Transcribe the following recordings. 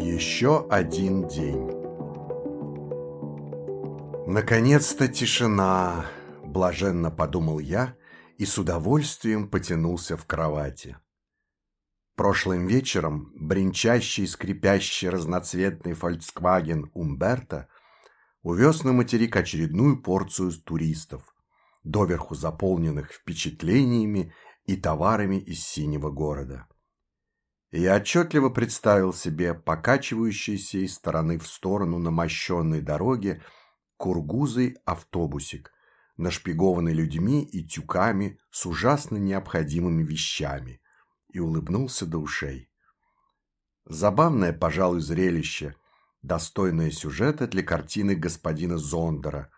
Еще один день. Наконец-то тишина, блаженно подумал я и с удовольствием потянулся в кровати. Прошлым вечером бренчащий скрипящий разноцветный Volkswagen Умберто увез на материк очередную порцию туристов, доверху заполненных впечатлениями и товарами из синего города. И я отчетливо представил себе покачивающийся из стороны в сторону на мощенной дороге кургузый автобусик, нашпигованный людьми и тюками с ужасно необходимыми вещами, и улыбнулся до ушей. Забавное, пожалуй, зрелище, достойное сюжета для картины господина Зондера.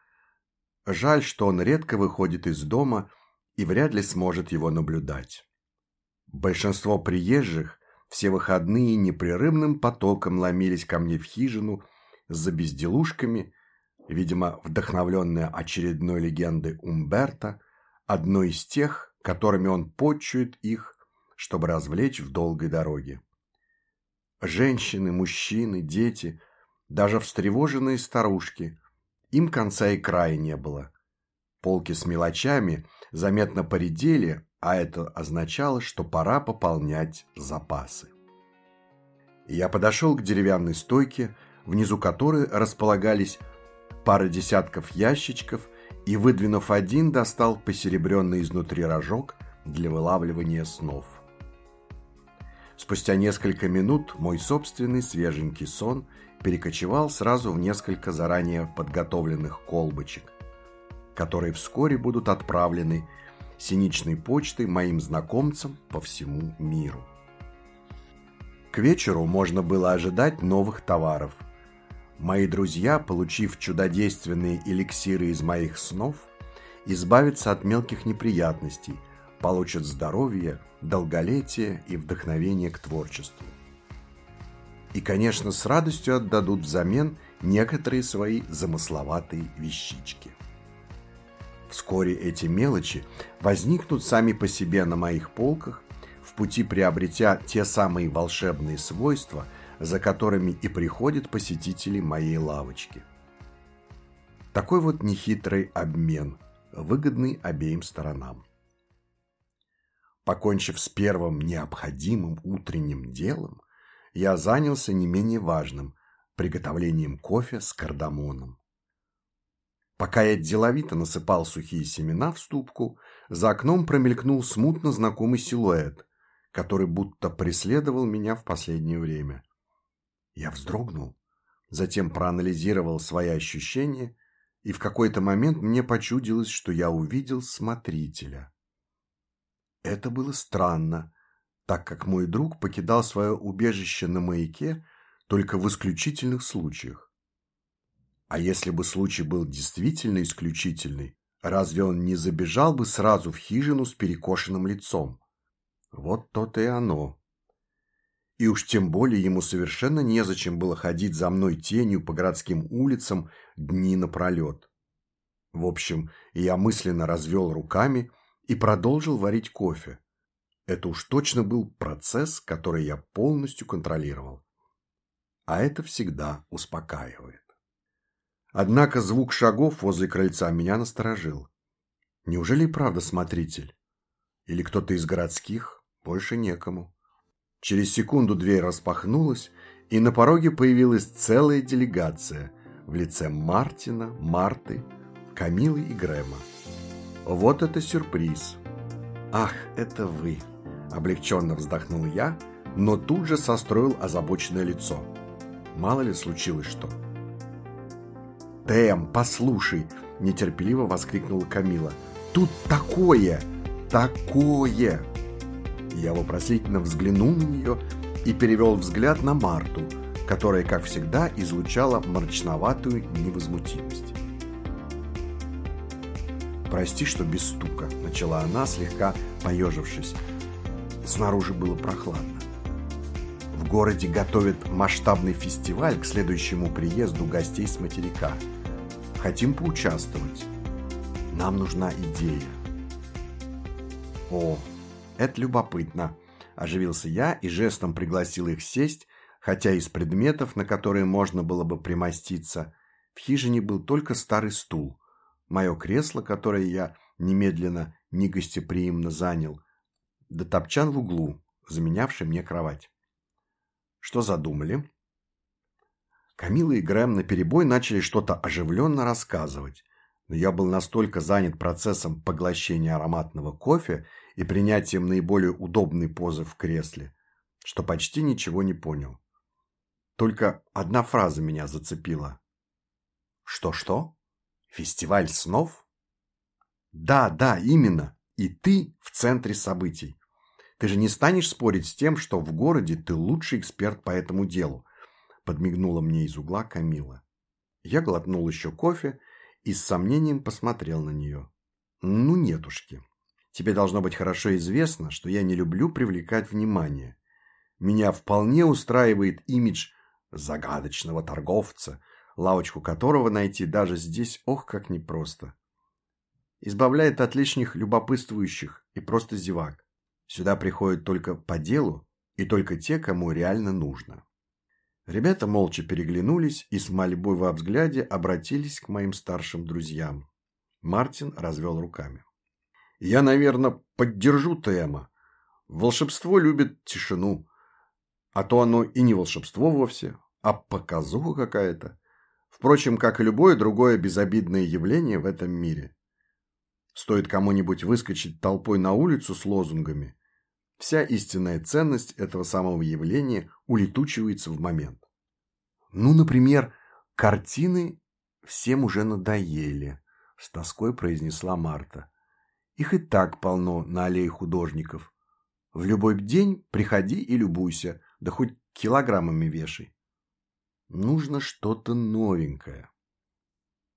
Жаль, что он редко выходит из дома и вряд ли сможет его наблюдать. Большинство приезжих все выходные непрерывным потоком ломились ко мне в хижину за безделушками, видимо, вдохновленные очередной легендой Умберта, одной из тех, которыми он почует их, чтобы развлечь в долгой дороге. Женщины, мужчины, дети, даже встревоженные старушки, им конца и края не было. Полки с мелочами заметно поредели, а это означало, что пора пополнять запасы. Я подошел к деревянной стойке, внизу которой располагались пара десятков ящичков и, выдвинув один, достал посеребренный изнутри рожок для вылавливания снов. Спустя несколько минут мой собственный свеженький сон перекочевал сразу в несколько заранее подготовленных колбочек, которые вскоре будут отправлены синичной почтой моим знакомцам по всему миру. К вечеру можно было ожидать новых товаров. Мои друзья, получив чудодейственные эликсиры из моих снов, избавятся от мелких неприятностей, получат здоровье, долголетие и вдохновение к творчеству. И, конечно, с радостью отдадут взамен некоторые свои замысловатые вещички. Вскоре эти мелочи возникнут сами по себе на моих полках, в пути приобретя те самые волшебные свойства, за которыми и приходят посетители моей лавочки. Такой вот нехитрый обмен, выгодный обеим сторонам. Покончив с первым необходимым утренним делом, я занялся не менее важным – приготовлением кофе с кардамоном. Пока я деловито насыпал сухие семена в ступку, за окном промелькнул смутно знакомый силуэт, который будто преследовал меня в последнее время. Я вздрогнул, затем проанализировал свои ощущения, и в какой-то момент мне почудилось, что я увидел смотрителя. Это было странно, так как мой друг покидал свое убежище на маяке только в исключительных случаях. А если бы случай был действительно исключительный, разве он не забежал бы сразу в хижину с перекошенным лицом? Вот то-то и оно. И уж тем более ему совершенно незачем было ходить за мной тенью по городским улицам дни напролет. В общем, я мысленно развел руками и продолжил варить кофе. Это уж точно был процесс, который я полностью контролировал. А это всегда успокаивает. Однако звук шагов возле крыльца меня насторожил. Неужели и правда смотритель? Или кто-то из городских? Больше некому. Через секунду дверь распахнулась, и на пороге появилась целая делегация в лице Мартина, Марты, Камилы и Грэма. Вот это сюрприз. «Ах, это вы!» – облегченно вздохнул я, но тут же состроил озабоченное лицо. Мало ли случилось что. «Тэм, послушай!» – нетерпеливо воскликнула Камила. «Тут такое! Такое!» Я вопросительно взглянул на нее и перевел взгляд на Марту, которая, как всегда, излучала мрачноватую невозмутимость. «Прости, что без стука», – начала она, слегка поежившись. Снаружи было прохладно. В городе готовят масштабный фестиваль к следующему приезду гостей с материка – Хотим поучаствовать. Нам нужна идея. О, это любопытно. Оживился я и жестом пригласил их сесть хотя из предметов, на которые можно было бы примоститься, в хижине был только старый стул, мое кресло, которое я немедленно негостеприимно занял, да топчан в углу, заменявший мне кровать. Что задумали? Камила и Грэм наперебой начали что-то оживленно рассказывать, но я был настолько занят процессом поглощения ароматного кофе и принятием наиболее удобной позы в кресле, что почти ничего не понял. Только одна фраза меня зацепила. «Что-что? Фестиваль снов?» «Да, да, именно. И ты в центре событий. Ты же не станешь спорить с тем, что в городе ты лучший эксперт по этому делу, подмигнула мне из угла Камила. Я глотнул еще кофе и с сомнением посмотрел на нее. Ну, нетушки. Тебе должно быть хорошо известно, что я не люблю привлекать внимание. Меня вполне устраивает имидж загадочного торговца, лавочку которого найти даже здесь ох как непросто. Избавляет от лишних любопытствующих и просто зевак. Сюда приходят только по делу и только те, кому реально нужно. Ребята молча переглянулись и с мольбой во взгляде обратились к моим старшим друзьям. Мартин развел руками. «Я, наверное, поддержу Тема. Волшебство любит тишину. А то оно и не волшебство вовсе, а показуха какая-то. Впрочем, как и любое другое безобидное явление в этом мире. Стоит кому-нибудь выскочить толпой на улицу с лозунгами, Вся истинная ценность этого самого явления улетучивается в момент. Ну, например, картины всем уже надоели, с тоской произнесла Марта. Их и так полно на аллее художников. В любой день приходи и любуйся, да хоть килограммами вешай. Нужно что-то новенькое.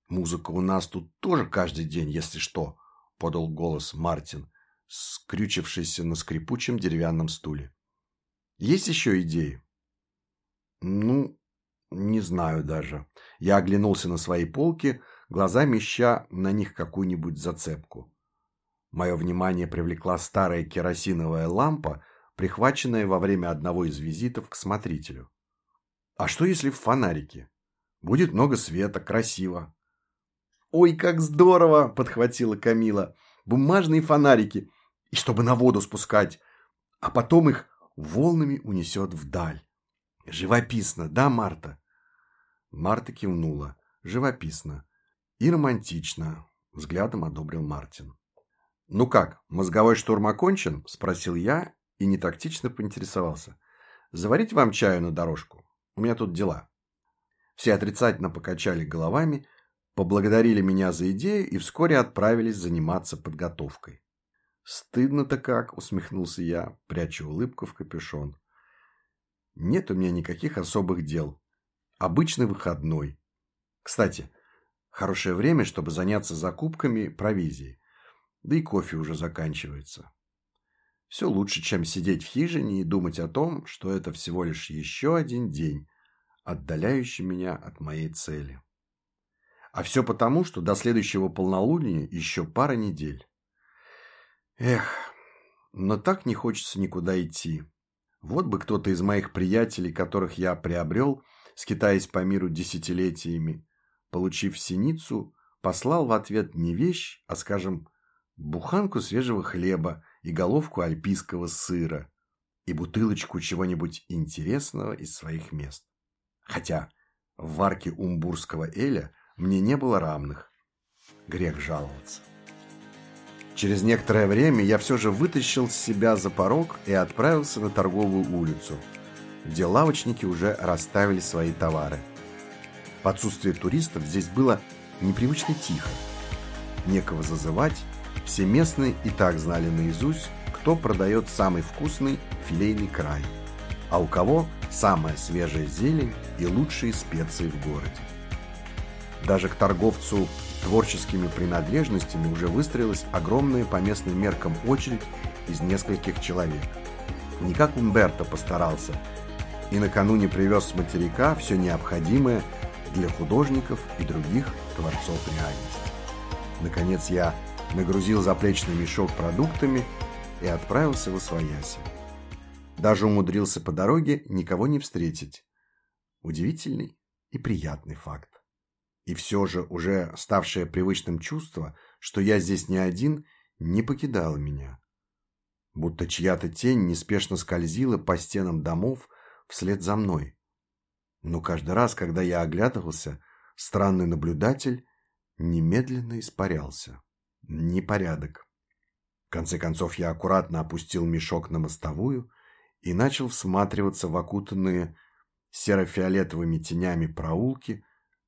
Музыка у нас тут тоже каждый день, если что, подал голос Мартин скрючившийся на скрипучем деревянном стуле. Есть еще идеи? Ну, не знаю даже. Я оглянулся на свои полки, глазами ища на них какую-нибудь зацепку. Мое внимание привлекла старая керосиновая лампа, прихваченная во время одного из визитов к смотрителю. А что если в фонарике? Будет много света, красиво. «Ой, как здорово!» – подхватила Камила. «Бумажные фонарики и чтобы на воду спускать, а потом их волнами унесет вдаль. Живописно, да, Марта? Марта кивнула. Живописно. И романтично, взглядом одобрил Мартин. «Ну как, мозговой штурм окончен?» – спросил я и нетактично поинтересовался. «Заварить вам чаю на дорожку? У меня тут дела». Все отрицательно покачали головами, поблагодарили меня за идею и вскоре отправились заниматься подготовкой. «Стыдно-то как!» – усмехнулся я, пряча улыбку в капюшон. «Нет у меня никаких особых дел. Обычный выходной. Кстати, хорошее время, чтобы заняться закупками провизии. Да и кофе уже заканчивается. Все лучше, чем сидеть в хижине и думать о том, что это всего лишь еще один день, отдаляющий меня от моей цели. А все потому, что до следующего полнолуния еще пара недель. Эх, но так не хочется никуда идти. Вот бы кто-то из моих приятелей, которых я приобрел, скитаясь по миру десятилетиями, получив синицу, послал в ответ не вещь, а, скажем, буханку свежего хлеба и головку альпийского сыра и бутылочку чего-нибудь интересного из своих мест. Хотя в варке умбурского эля мне не было равных. Грех жаловаться. Через некоторое время я все же вытащил себя за порог и отправился на торговую улицу, где лавочники уже расставили свои товары. В отсутствие туристов здесь было непривычно тихо. Некого зазывать, все местные и так знали наизусть, кто продает самый вкусный филейный край, а у кого самая свежая зелень и лучшие специи в городе. Даже к торговцу творческими принадлежностями уже выстроилась огромная по местным меркам очередь из нескольких человек. Не как Умберто постарался, и накануне привез с материка все необходимое для художников и других творцов реальности. Наконец я нагрузил заплечный мешок продуктами и отправился в Освояси. Даже умудрился по дороге никого не встретить. Удивительный и приятный факт. И все же уже ставшее привычным чувство, что я здесь не один, не покидало меня. Будто чья-то тень неспешно скользила по стенам домов вслед за мной. Но каждый раз, когда я оглядывался, странный наблюдатель немедленно испарялся. Непорядок. В конце концов я аккуратно опустил мешок на мостовую и начал всматриваться в окутанные серо-фиолетовыми тенями проулки,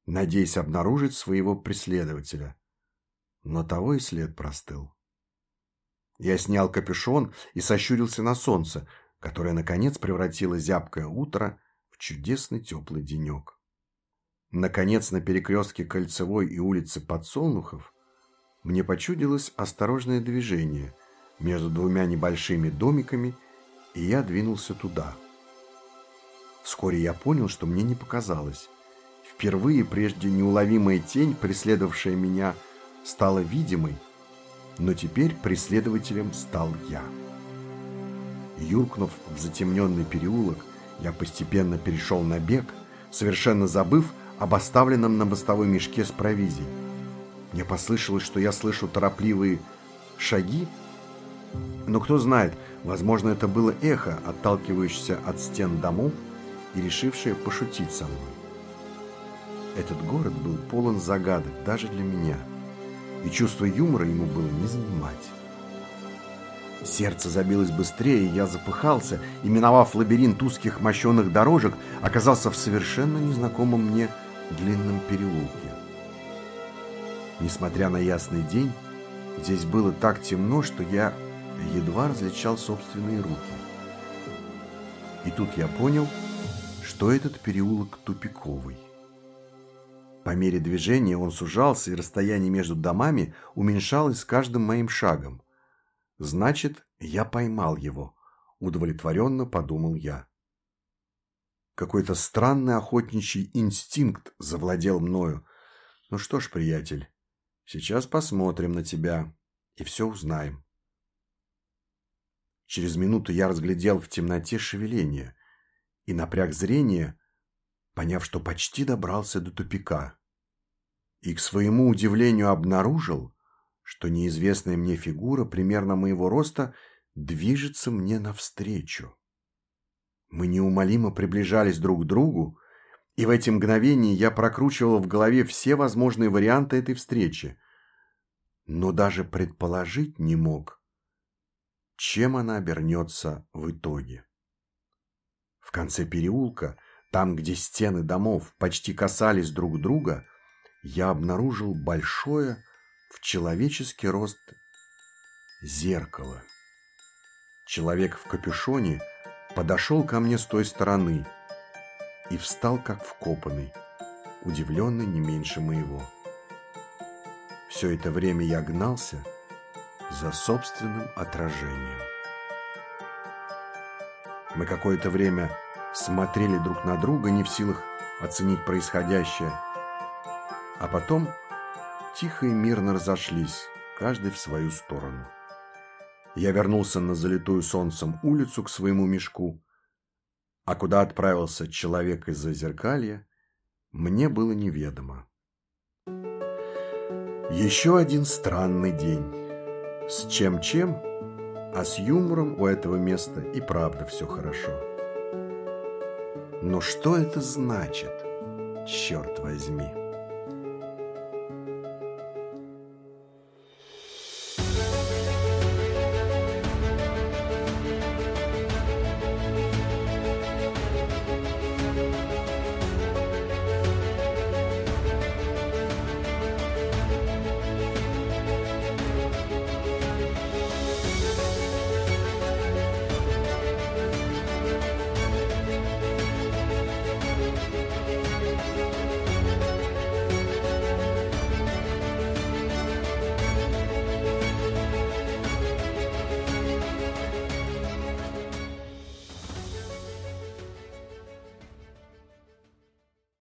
надеясь обнаружить своего преследователя. Но того и след простыл. Я снял капюшон и сощурился на солнце, которое, наконец, превратило зябкое утро в чудесный теплый денек. Наконец, на перекрестке Кольцевой и улицы Подсолнухов мне почудилось осторожное движение между двумя небольшими домиками, и я двинулся туда. Вскоре я понял, что мне не показалось. Впервые прежде неуловимая тень, преследовавшая меня, стала видимой, но теперь преследователем стал я. Юркнув в затемненный переулок, я постепенно перешел на бег, совершенно забыв об оставленном на мостовой мешке с провизией. Мне послышалось, что я слышу торопливые шаги, но кто знает, возможно, это было эхо, отталкивающееся от стен домов и решившее пошутить со мной. Этот город был полон загадок даже для меня, и чувство юмора ему было не занимать. Сердце забилось быстрее, я запыхался, и, миновав лабиринт узких мощенных дорожек, оказался в совершенно незнакомом мне длинном переулке. Несмотря на ясный день, здесь было так темно, что я едва различал собственные руки. И тут я понял, что этот переулок тупиковый. По мере движения он сужался, и расстояние между домами уменьшалось с каждым моим шагом. Значит, я поймал его, удовлетворенно подумал я. Какой-то странный охотничий инстинкт завладел мною. Ну что ж, приятель, сейчас посмотрим на тебя и все узнаем. Через минуту я разглядел в темноте шевеление и напряг зрение, поняв, что почти добрался до тупика. И к своему удивлению обнаружил, что неизвестная мне фигура примерно моего роста движется мне навстречу. Мы неумолимо приближались друг к другу, и в эти мгновения я прокручивал в голове все возможные варианты этой встречи, но даже предположить не мог, чем она обернется в итоге. В конце переулка, там, где стены домов почти касались друг друга, я обнаружил большое, в человеческий рост зеркало. Человек в капюшоне подошел ко мне с той стороны и встал как вкопанный, удивленный не меньше моего. Все это время я гнался за собственным отражением. Мы какое-то время смотрели друг на друга, не в силах оценить происходящее, а потом тихо и мирно разошлись, каждый в свою сторону. Я вернулся на залитую солнцем улицу к своему мешку, а куда отправился человек из-за зеркалья, мне было неведомо. Еще один странный день. С чем-чем, а с юмором у этого места и правда все хорошо. Но что это значит, черт возьми?